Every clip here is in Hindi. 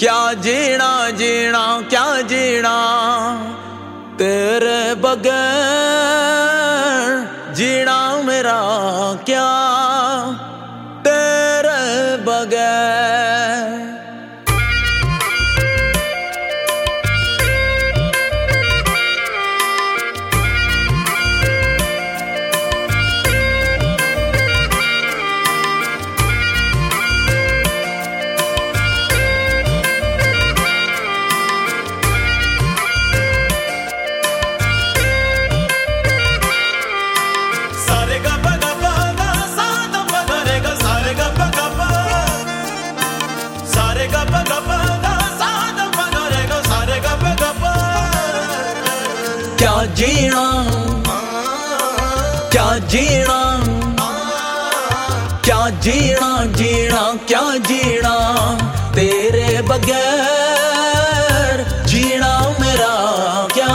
जीना जीना क्या जीना तेरे बगैर जीना मेरा क्या तेरे बगैर जीना। क्या जीना? क्या जीना जीना, क्या जीना? तेरे बगैर जीना मेरा क्या?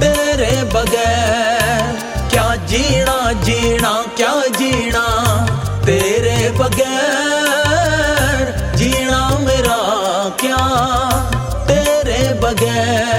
तेरे बगैर क्या जीना जीना, क्या जीना? तेरे बगैर जीना मेरा क्या? तेरे बगैर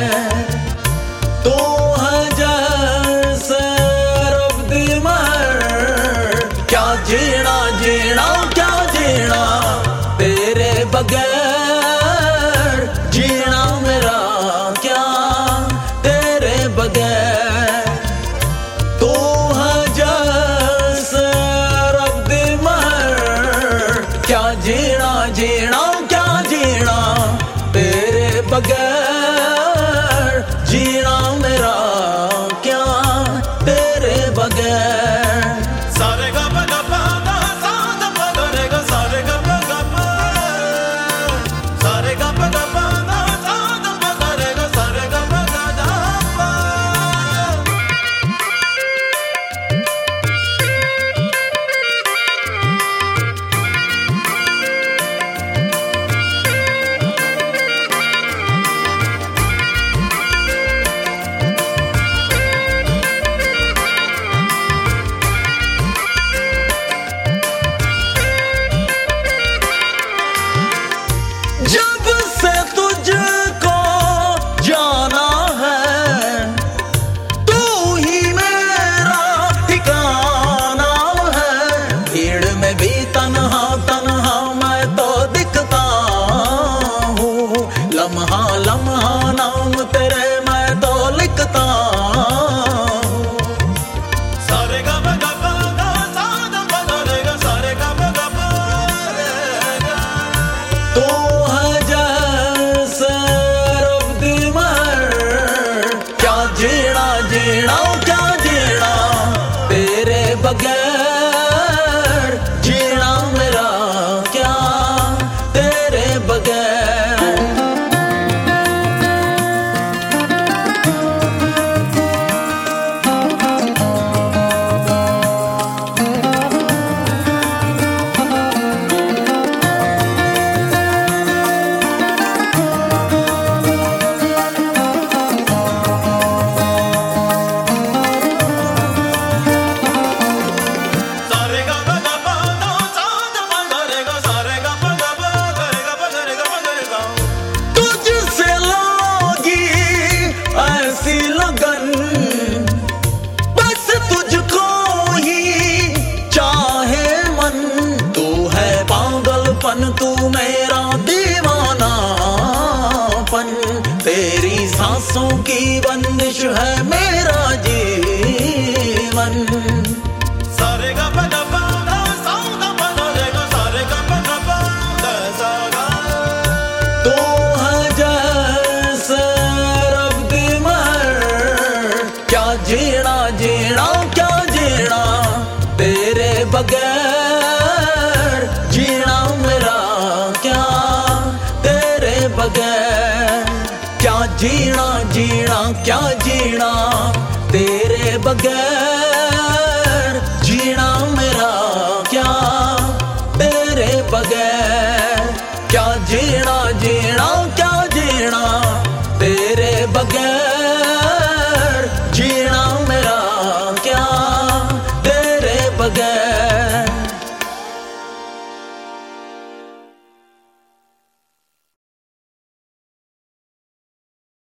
ಕೇಳೋ तू है जैसे रब दी महर क्या जीना जीना क्या जीना तेरे बगैर जीना जीना, क्या जीना? तेरे बगैर जीना मेरा क्या? तेरे बगैर क्या जीना जीना, क्या जीना? तेरे बगैर जीना मेरा क्या? तेरे बगैर